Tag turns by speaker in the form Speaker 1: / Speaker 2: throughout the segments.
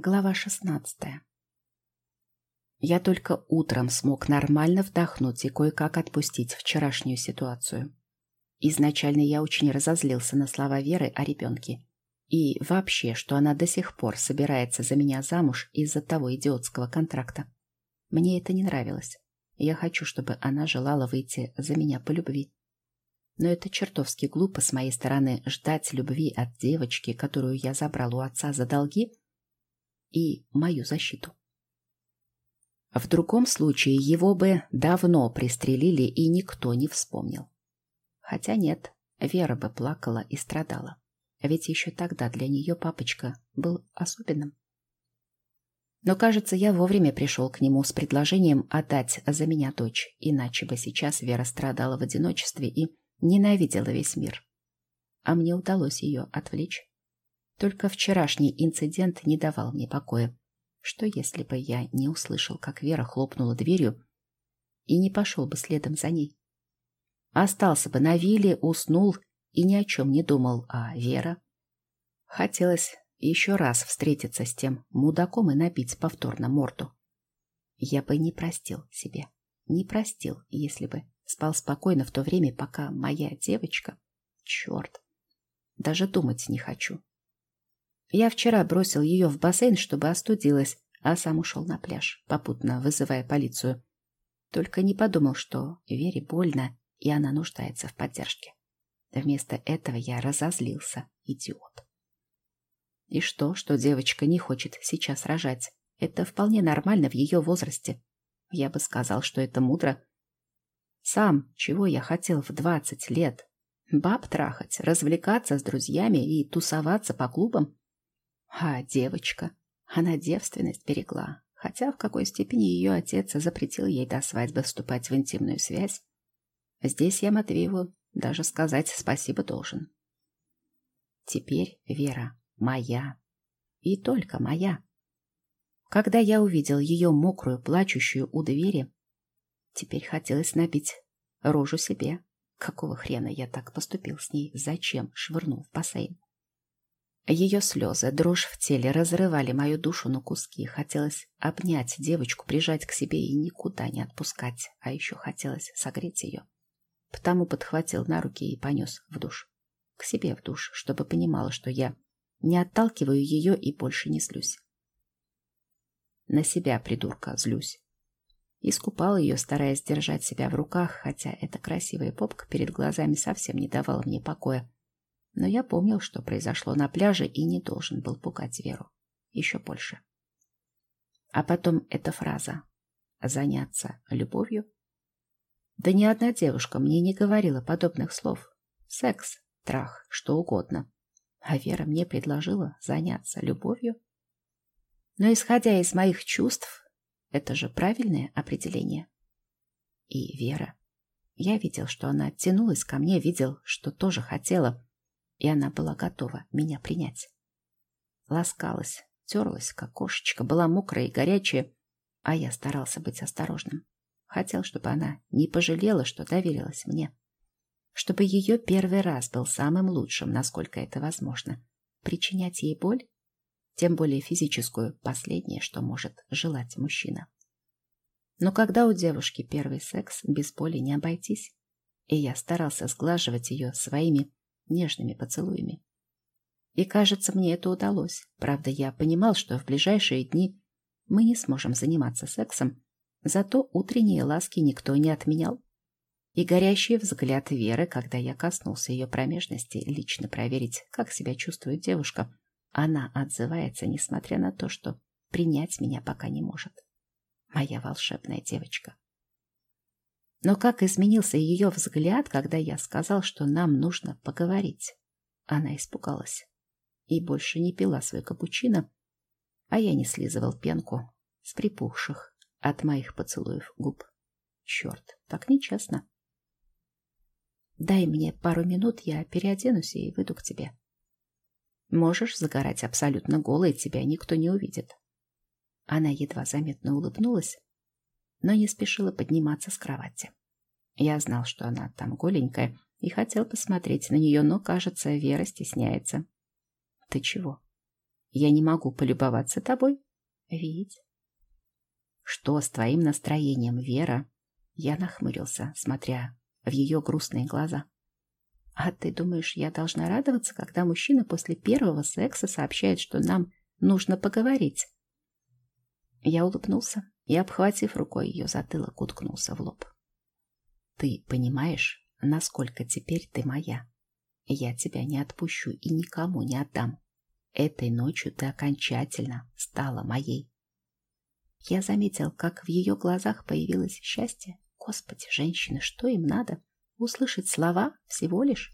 Speaker 1: Глава шестнадцатая. Я только утром смог нормально вдохнуть и кое-как отпустить вчерашнюю ситуацию. Изначально я очень разозлился на слова Веры о ребенке. И вообще, что она до сих пор собирается за меня замуж из-за того идиотского контракта. Мне это не нравилось. Я хочу, чтобы она желала выйти за меня по любви. Но это чертовски глупо с моей стороны ждать любви от девочки, которую я забрал у отца за долги, и мою защиту. В другом случае его бы давно пристрелили, и никто не вспомнил. Хотя нет, Вера бы плакала и страдала. Ведь еще тогда для нее папочка был особенным. Но, кажется, я вовремя пришел к нему с предложением отдать за меня дочь, иначе бы сейчас Вера страдала в одиночестве и ненавидела весь мир. А мне удалось ее отвлечь. Только вчерашний инцидент не давал мне покоя. Что если бы я не услышал, как Вера хлопнула дверью и не пошел бы следом за ней? Остался бы на вилле, уснул и ни о чем не думал, а Вера... Хотелось еще раз встретиться с тем мудаком и набить повторно морду. Я бы не простил себе, не простил, если бы спал спокойно в то время, пока моя девочка... Черт, даже думать не хочу. Я вчера бросил ее в бассейн, чтобы остудилась, а сам ушел на пляж, попутно вызывая полицию. Только не подумал, что Вере больно, и она нуждается в поддержке. Вместо этого я разозлился, идиот. И что, что девочка не хочет сейчас рожать? Это вполне нормально в ее возрасте. Я бы сказал, что это мудро. Сам, чего я хотел в двадцать лет? Баб трахать, развлекаться с друзьями и тусоваться по клубам? А девочка? Она девственность берегла, хотя в какой степени ее отец запретил ей до свадьбы вступать в интимную связь. Здесь я Матвееву даже сказать спасибо должен. Теперь Вера моя. И только моя. Когда я увидел ее мокрую, плачущую у двери, теперь хотелось набить рожу себе. Какого хрена я так поступил с ней? Зачем швырнул в бассейн? Ее слезы, дрожь в теле разрывали мою душу на куски. Хотелось обнять девочку, прижать к себе и никуда не отпускать. А еще хотелось согреть ее. Потому подхватил на руки и понес в душ. К себе в душ, чтобы понимала, что я не отталкиваю ее и больше не злюсь. На себя, придурка, злюсь. Искупал ее, стараясь держать себя в руках, хотя эта красивая попка перед глазами совсем не давала мне покоя но я помнил, что произошло на пляже и не должен был пугать Веру. Еще больше. А потом эта фраза «заняться любовью». Да ни одна девушка мне не говорила подобных слов. Секс, трах, что угодно. А Вера мне предложила заняться любовью. Но исходя из моих чувств, это же правильное определение. И Вера. Я видел, что она оттянулась ко мне, видел, что тоже хотела, и она была готова меня принять. Ласкалась, терлась, как кошечка, была мокрая и горячая, а я старался быть осторожным. Хотел, чтобы она не пожалела, что доверилась мне. Чтобы ее первый раз был самым лучшим, насколько это возможно. Причинять ей боль, тем более физическую, последнее, что может желать мужчина. Но когда у девушки первый секс, без боли не обойтись. И я старался сглаживать ее своими нежными поцелуями. И, кажется, мне это удалось. Правда, я понимал, что в ближайшие дни мы не сможем заниматься сексом, зато утренние ласки никто не отменял. И горящий взгляд Веры, когда я коснулся ее промежности, лично проверить, как себя чувствует девушка, она отзывается, несмотря на то, что принять меня пока не может. Моя волшебная девочка. Но как изменился ее взгляд, когда я сказал, что нам нужно поговорить? Она испугалась и больше не пила свой капучино, а я не слизывал пенку с припухших от моих поцелуев губ. Черт, так нечестно. Дай мне пару минут, я переоденусь и выйду к тебе. Можешь загорать абсолютно голой, тебя никто не увидит. Она едва заметно улыбнулась, но не спешила подниматься с кровати. Я знал, что она там голенькая, и хотел посмотреть на нее, но, кажется, Вера стесняется. «Ты чего?» я не могу полюбоваться тобой? Ведь... Что с твоим настроением, Вера? Я нахмурился, смотря в ее грустные глаза. А ты думаешь, я должна радоваться, когда мужчина после первого секса сообщает, что нам нужно поговорить? Я улыбнулся и, обхватив рукой ее затылок, уткнулся в лоб. Ты понимаешь, насколько теперь ты моя? Я тебя не отпущу и никому не отдам. Этой ночью ты окончательно стала моей. Я заметил, как в ее глазах появилось счастье. Господи, женщины, что им надо? Услышать слова всего лишь?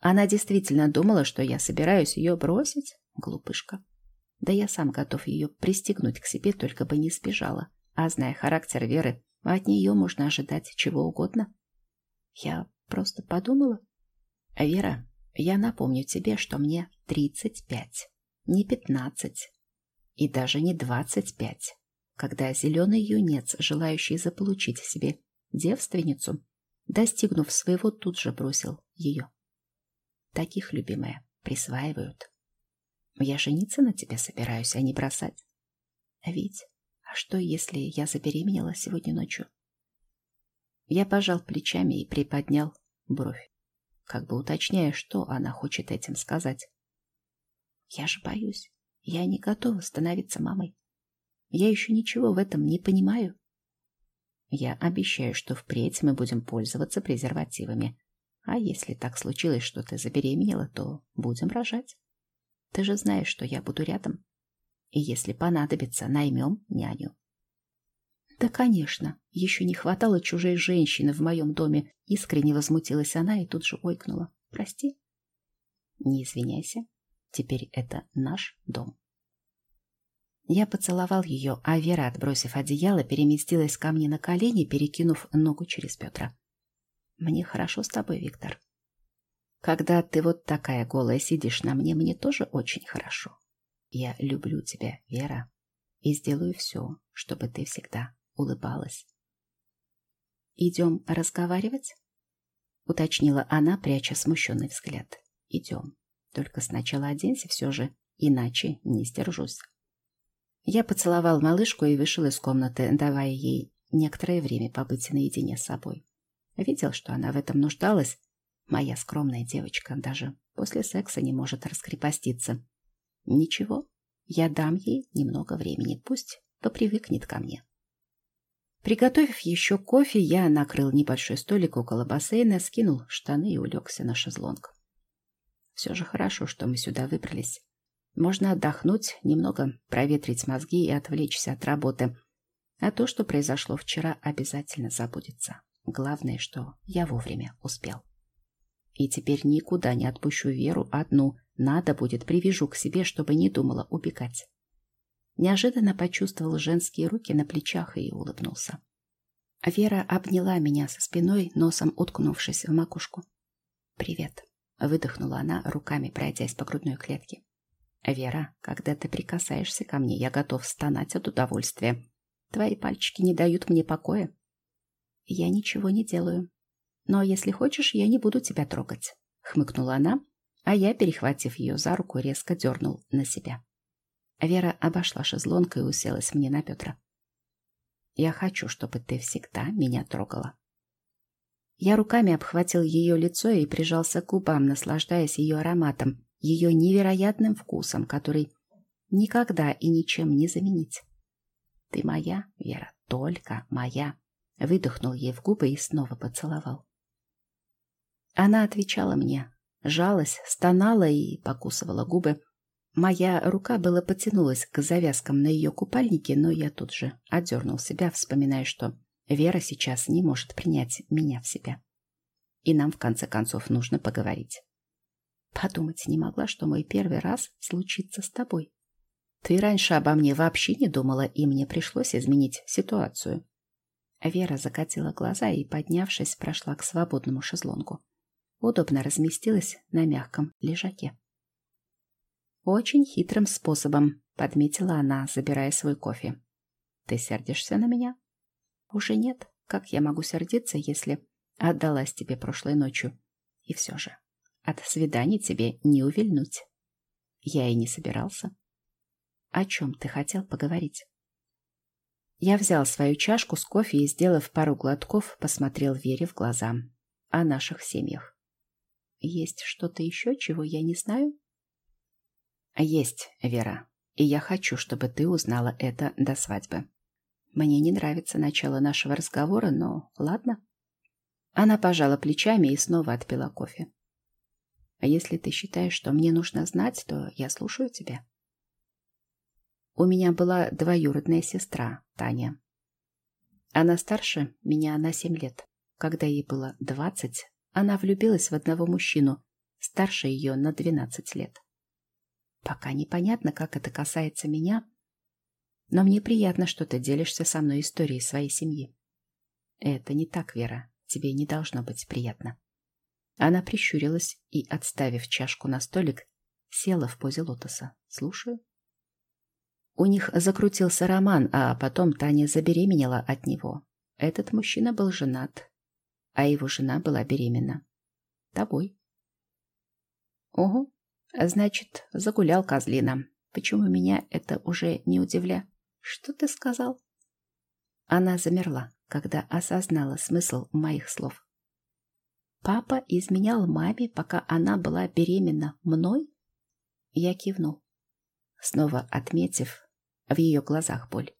Speaker 1: Она действительно думала, что я собираюсь ее бросить? Глупышка. Да я сам готов ее пристегнуть к себе, только бы не сбежала. А зная характер Веры, от нее можно ожидать чего угодно. Я просто подумала. Вера, я напомню тебе, что мне 35, не 15 и даже не 25, когда зеленый юнец, желающий заполучить себе девственницу, достигнув своего, тут же бросил ее. Таких, любимая, присваивают. Я жениться на тебе собираюсь, а не бросать. А ведь, а что, если я забеременела сегодня ночью? Я пожал плечами и приподнял бровь как бы уточняя, что она хочет этим сказать. Я же боюсь. Я не готова становиться мамой. Я еще ничего в этом не понимаю. Я обещаю, что впредь мы будем пользоваться презервативами. А если так случилось, что ты забеременела, то будем рожать. Ты же знаешь, что я буду рядом. И если понадобится, наймем няню. Да, конечно, еще не хватало чужой женщины в моем доме. Искренне возмутилась она и тут же ойкнула. Прости. Не извиняйся. Теперь это наш дом. Я поцеловал ее, а Вера, отбросив одеяло, переместилась ко мне на колени, перекинув ногу через Петра. Мне хорошо с тобой, Виктор. Когда ты вот такая голая сидишь на мне, мне тоже очень хорошо. Я люблю тебя, Вера, и сделаю все, чтобы ты всегда улыбалась. «Идем разговаривать?» — уточнила она, пряча смущенный взгляд. «Идем. Только сначала оденься все же, иначе не сдержусь». Я поцеловал малышку и вышел из комнаты, давая ей некоторое время побыть наедине с собой. Видел, что она в этом нуждалась. Моя скромная девочка даже после секса не может раскрепоститься. Ничего, я дам ей немного времени, пусть попривыкнет ко мне. Приготовив еще кофе, я накрыл небольшой столик около бассейна, скинул штаны и улегся на шезлонг. Все же хорошо, что мы сюда выбрались. Можно отдохнуть, немного проветрить мозги и отвлечься от работы. А то, что произошло вчера, обязательно забудется. Главное, что я вовремя успел. И теперь никуда не отпущу Веру одну. Надо будет, привяжу к себе, чтобы не думала убегать. Неожиданно почувствовал женские руки на плечах и улыбнулся. Вера обняла меня со спиной, носом уткнувшись в макушку. «Привет», — выдохнула она, руками пройдясь по грудной клетке. «Вера, когда ты прикасаешься ко мне, я готов стонать от удовольствия. Твои пальчики не дают мне покоя». «Я ничего не делаю. Но если хочешь, я не буду тебя трогать», — хмыкнула она, а я, перехватив ее за руку, резко дернул на себя. Вера обошла шезлонг и уселась мне на Петра. «Я хочу, чтобы ты всегда меня трогала». Я руками обхватил ее лицо и прижался к губам, наслаждаясь ее ароматом, ее невероятным вкусом, который никогда и ничем не заменить. «Ты моя, Вера, только моя», — выдохнул ей в губы и снова поцеловал. Она отвечала мне, жалась, стонала и покусывала губы, Моя рука была потянулась к завязкам на ее купальнике, но я тут же отдернул себя, вспоминая, что Вера сейчас не может принять меня в себя. И нам, в конце концов, нужно поговорить. Подумать не могла, что мой первый раз случится с тобой. Ты раньше обо мне вообще не думала, и мне пришлось изменить ситуацию. Вера закатила глаза и, поднявшись, прошла к свободному шезлонгу. Удобно разместилась на мягком лежаке. Очень хитрым способом, подметила она, забирая свой кофе. Ты сердишься на меня? Уже нет. Как я могу сердиться, если отдалась тебе прошлой ночью? И все же, от свиданий тебе не увильнуть. Я и не собирался. О чем ты хотел поговорить? Я взял свою чашку с кофе и, сделав пару глотков, посмотрел Вере в глаза. О наших семьях. Есть что-то еще, чего я не знаю? Есть, Вера. И я хочу, чтобы ты узнала это до свадьбы. Мне не нравится начало нашего разговора, но ладно. Она пожала плечами и снова отпила кофе. А если ты считаешь, что мне нужно знать, то я слушаю тебя. У меня была двоюродная сестра, Таня. Она старше меня на семь лет. Когда ей было двадцать, она влюбилась в одного мужчину, старше ее на двенадцать лет. Пока непонятно, как это касается меня, но мне приятно, что ты делишься со мной историей своей семьи. Это не так, Вера. Тебе не должно быть приятно. Она прищурилась и, отставив чашку на столик, села в позе лотоса. Слушаю. У них закрутился роман, а потом Таня забеременела от него. Этот мужчина был женат, а его жена была беременна. Тобой. Ого, значит, загулял козлина. Почему меня это уже не удивля? Что ты сказал? Она замерла, когда осознала смысл моих слов. Папа изменял маме, пока она была беременна мной? Я кивнул, снова отметив, в ее глазах боль.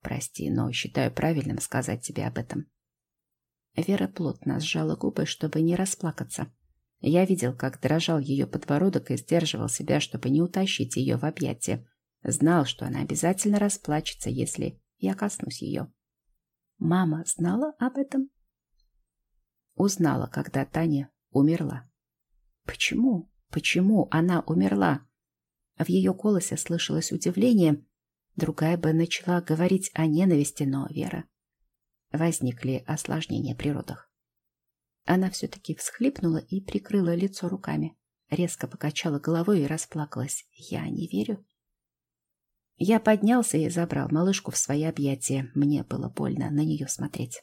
Speaker 1: Прости, но считаю правильным сказать тебе об этом. Вера плотно сжала губы, чтобы не расплакаться. Я видел, как дрожал ее подбородок и сдерживал себя, чтобы не утащить ее в объятия. Знал, что она обязательно расплачется, если я коснусь ее. Мама знала об этом? Узнала, когда Таня умерла. Почему? Почему она умерла? В ее голосе слышалось удивление, Другая бы начала говорить о ненависти, но Вера. Возникли осложнения при родах. Она все-таки всхлипнула и прикрыла лицо руками. Резко покачала головой и расплакалась. Я не верю. Я поднялся и забрал малышку в свои объятия. Мне было больно на нее смотреть.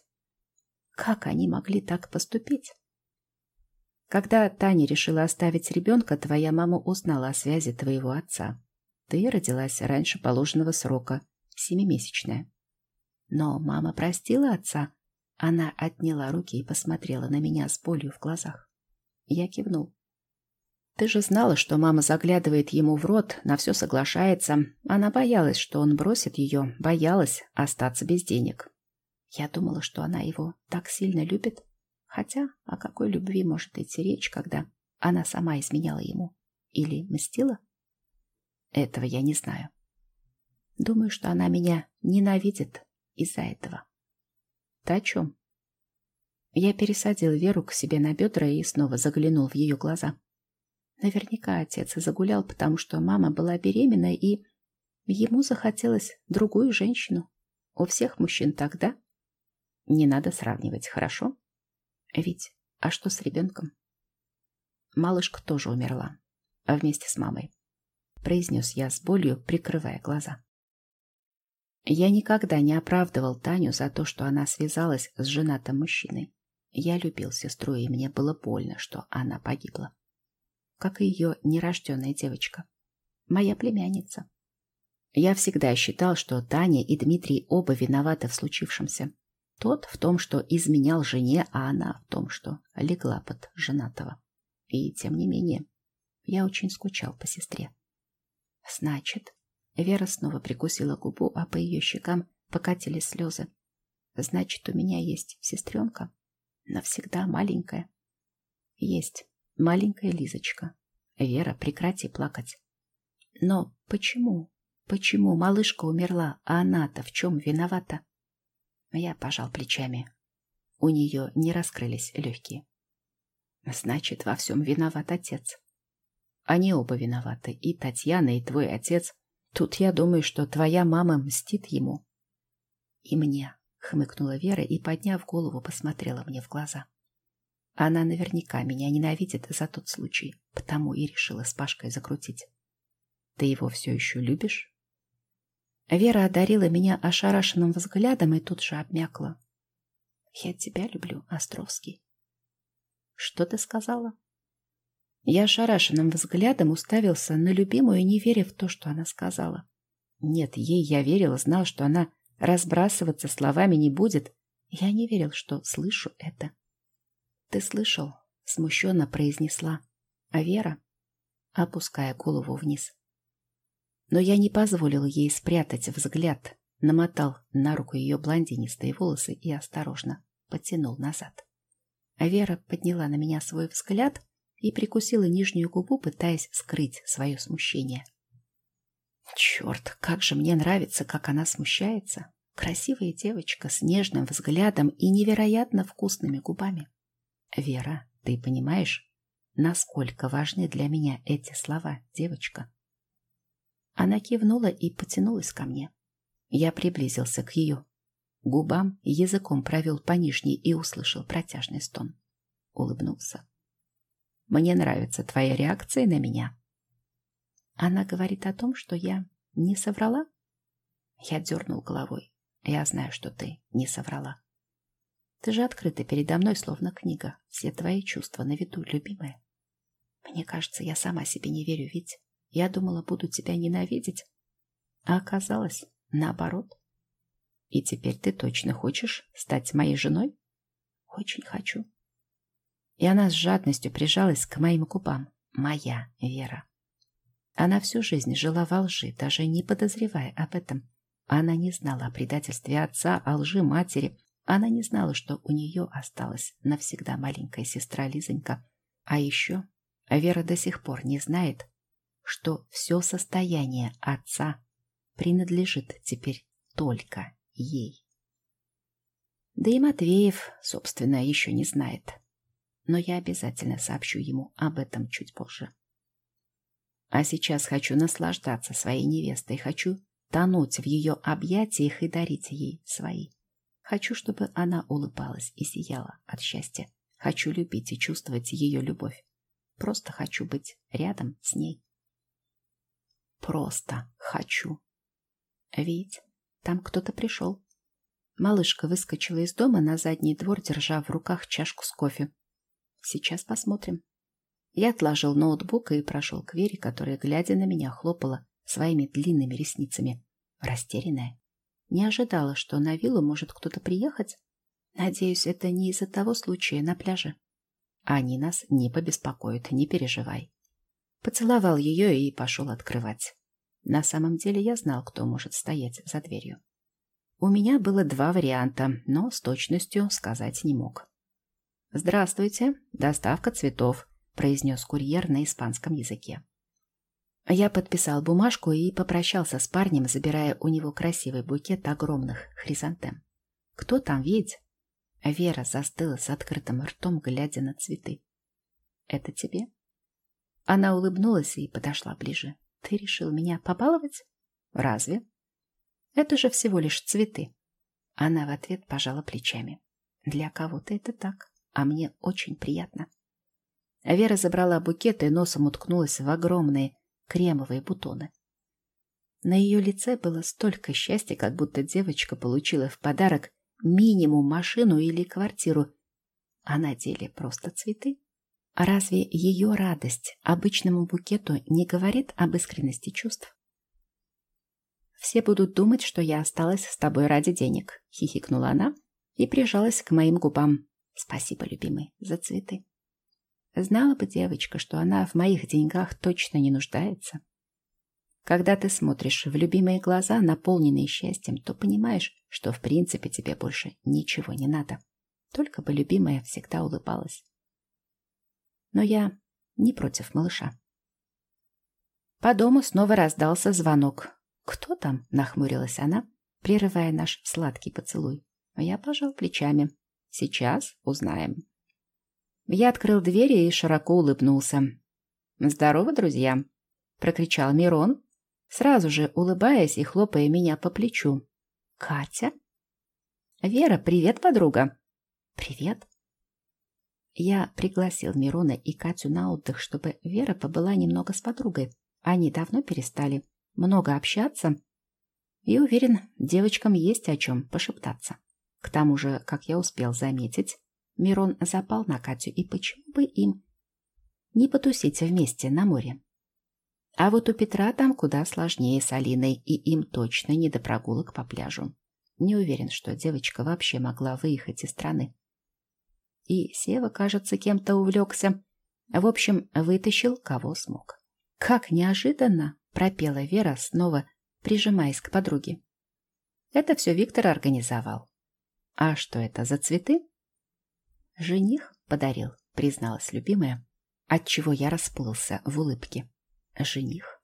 Speaker 1: Как они могли так поступить? Когда Таня решила оставить ребенка, твоя мама узнала о связи твоего отца. Ты родилась раньше положенного срока, семимесячная. Но мама простила отца. Она отняла руки и посмотрела на меня с болью в глазах. Я кивнул. Ты же знала, что мама заглядывает ему в рот, на все соглашается. Она боялась, что он бросит ее, боялась остаться без денег. Я думала, что она его так сильно любит. Хотя о какой любви может идти речь, когда она сама изменяла ему? Или мстила? Этого я не знаю. Думаю, что она меня ненавидит из-за этого. Ты о чем? Я пересадил Веру к себе на бедра и снова заглянул в ее глаза. Наверняка отец загулял, потому что мама была беременна, и ему захотелось другую женщину. У всех мужчин тогда. Не надо сравнивать, хорошо? Ведь, а что с ребенком? Малышка тоже умерла, а вместе с мамой произнес я с болью, прикрывая глаза. Я никогда не оправдывал Таню за то, что она связалась с женатым мужчиной. Я любил сестру, и мне было больно, что она погибла. Как и ее нерожденная девочка. Моя племянница. Я всегда считал, что Таня и Дмитрий оба виноваты в случившемся. Тот в том, что изменял жене, а она в том, что легла под женатого. И тем не менее, я очень скучал по сестре. Значит, Вера снова прикусила губу, а по ее щекам покатились слезы. Значит, у меня есть сестренка. Навсегда маленькая. Есть маленькая Лизочка. Вера, прекрати плакать. Но почему? Почему малышка умерла, а она-то в чем виновата? Я пожал плечами. У нее не раскрылись легкие. Значит, во всем виноват отец. Они оба виноваты, и Татьяна, и твой отец. Тут я думаю, что твоя мама мстит ему. И мне, хмыкнула Вера и, подняв голову, посмотрела мне в глаза. Она наверняка меня ненавидит за тот случай, потому и решила с Пашкой закрутить. Ты его все еще любишь? Вера одарила меня ошарашенным взглядом и тут же обмякла. Я тебя люблю, Островский. Что ты сказала? Я ошарашенным взглядом уставился на любимую, не веря в то, что она сказала. Нет, ей я верил, знал, что она разбрасываться словами не будет. Я не верил, что слышу это. «Ты слышал?» — смущенно произнесла. А Вера, опуская голову вниз. Но я не позволил ей спрятать взгляд, намотал на руку ее блондинистые волосы и осторожно потянул назад. А Вера подняла на меня свой взгляд и прикусила нижнюю губу, пытаясь скрыть свое смущение. Черт, как же мне нравится, как она смущается. Красивая девочка с нежным взглядом и невероятно вкусными губами. Вера, ты понимаешь, насколько важны для меня эти слова, девочка? Она кивнула и потянулась ко мне. Я приблизился к ее губам, языком провел по нижней и услышал протяжный стон. Улыбнулся. Мне нравится твоя реакция на меня. Она говорит о том, что я не соврала? Я дернул головой. Я знаю, что ты не соврала. Ты же открыта передо мной, словно книга. Все твои чувства на виду, любимая. Мне кажется, я сама себе не верю, ведь я думала, буду тебя ненавидеть. А оказалось, наоборот. И теперь ты точно хочешь стать моей женой? Очень хочу и она с жадностью прижалась к моим губам. Моя Вера. Она всю жизнь жила во лжи, даже не подозревая об этом. Она не знала о предательстве отца, о лжи матери. Она не знала, что у нее осталась навсегда маленькая сестра Лизонька. А еще Вера до сих пор не знает, что все состояние отца принадлежит теперь только ей. Да и Матвеев, собственно, еще не знает но я обязательно сообщу ему об этом чуть позже. А сейчас хочу наслаждаться своей невестой, хочу тонуть в ее объятиях и дарить ей свои. Хочу, чтобы она улыбалась и сияла от счастья. Хочу любить и чувствовать ее любовь. Просто хочу быть рядом с ней. Просто хочу. Ведь там кто-то пришел. Малышка выскочила из дома на задний двор, держа в руках чашку с кофе. Сейчас посмотрим. Я отложил ноутбук и прошел к Вере, которая, глядя на меня, хлопала своими длинными ресницами. Растерянная. Не ожидала, что на виллу может кто-то приехать. Надеюсь, это не из-за того случая на пляже. Они нас не побеспокоят, не переживай. Поцеловал ее и пошел открывать. На самом деле я знал, кто может стоять за дверью. У меня было два варианта, но с точностью сказать не мог. «Здравствуйте, доставка цветов», — произнес курьер на испанском языке. Я подписал бумажку и попрощался с парнем, забирая у него красивый букет огромных хризантем. «Кто там, ведь?» Вера застыла с открытым ртом, глядя на цветы. «Это тебе?» Она улыбнулась и подошла ближе. «Ты решил меня побаловать?» «Разве?» «Это же всего лишь цветы». Она в ответ пожала плечами. «Для кого-то это так» а мне очень приятно. Вера забрала букет и носом уткнулась в огромные кремовые бутоны. На ее лице было столько счастья, как будто девочка получила в подарок минимум машину или квартиру, а на деле просто цветы. А разве ее радость обычному букету не говорит об искренности чувств? «Все будут думать, что я осталась с тобой ради денег», — хихикнула она и прижалась к моим губам. Спасибо, любимый, за цветы. Знала бы девочка, что она в моих деньгах точно не нуждается. Когда ты смотришь в любимые глаза, наполненные счастьем, то понимаешь, что в принципе тебе больше ничего не надо. Только бы любимая всегда улыбалась. Но я не против малыша. По дому снова раздался звонок. «Кто там?» — нахмурилась она, прерывая наш сладкий поцелуй. Я пожал плечами. Сейчас узнаем. Я открыл двери и широко улыбнулся. «Здорово, друзья!» — прокричал Мирон, сразу же улыбаясь и хлопая меня по плечу. «Катя?» «Вера, привет, подруга!» «Привет!» Я пригласил Мирона и Катю на отдых, чтобы Вера побыла немного с подругой. Они давно перестали много общаться, и, уверен, девочкам есть о чем пошептаться. К тому же, как я успел заметить, Мирон запал на Катю, и почему бы им не потусить вместе на море. А вот у Петра там куда сложнее с Алиной, и им точно не до прогулок по пляжу. Не уверен, что девочка вообще могла выехать из страны. И Сева, кажется, кем-то увлекся. В общем, вытащил, кого смог. Как неожиданно пропела Вера, снова прижимаясь к подруге. Это все Виктор организовал. А что это за цветы? Жених подарил, призналась любимая, отчего я расплылся в улыбке. Жених.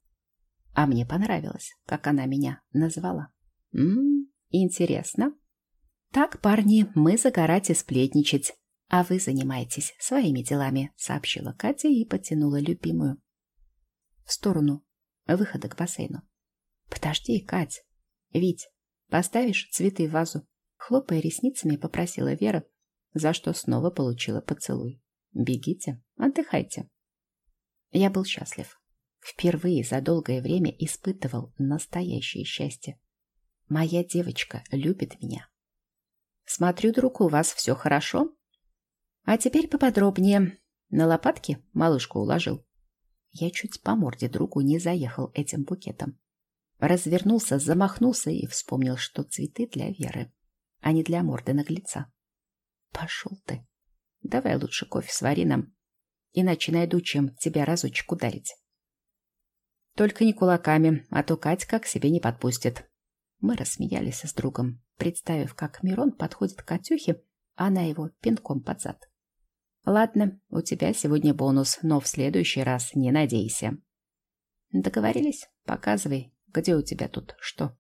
Speaker 1: А мне понравилось, как она меня назвала. Ммм, интересно. Так, парни, мы загорать и сплетничать, а вы занимаетесь своими делами, сообщила Катя и потянула любимую в сторону выхода к бассейну. Подожди, Кать. Вить, поставишь цветы в вазу? Хлопая ресницами, попросила Вера, за что снова получила поцелуй. Бегите, отдыхайте. Я был счастлив. Впервые за долгое время испытывал настоящее счастье. Моя девочка любит меня. Смотрю, друг, у вас все хорошо. А теперь поподробнее. На лопатки малышку уложил. Я чуть по морде другу не заехал этим букетом. Развернулся, замахнулся и вспомнил, что цветы для Веры, а не для морды наглеца. Пошел ты. Давай лучше кофе свари нам, иначе найду, чем тебя разочек ударить. Только не кулаками, а то Катька к себе не подпустит. Мы рассмеялись с другом, представив, как Мирон подходит к Катюхе, а она его пинком под зад. Ладно, у тебя сегодня бонус, но в следующий раз не надейся. Договорились? Показывай, где у тебя тут что.